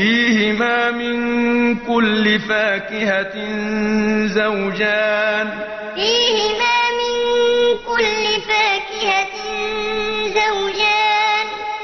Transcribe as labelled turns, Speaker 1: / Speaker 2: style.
Speaker 1: فِيهِمَا مِن كُلِّ فَاكِهَةٍ زَوْجَانِ.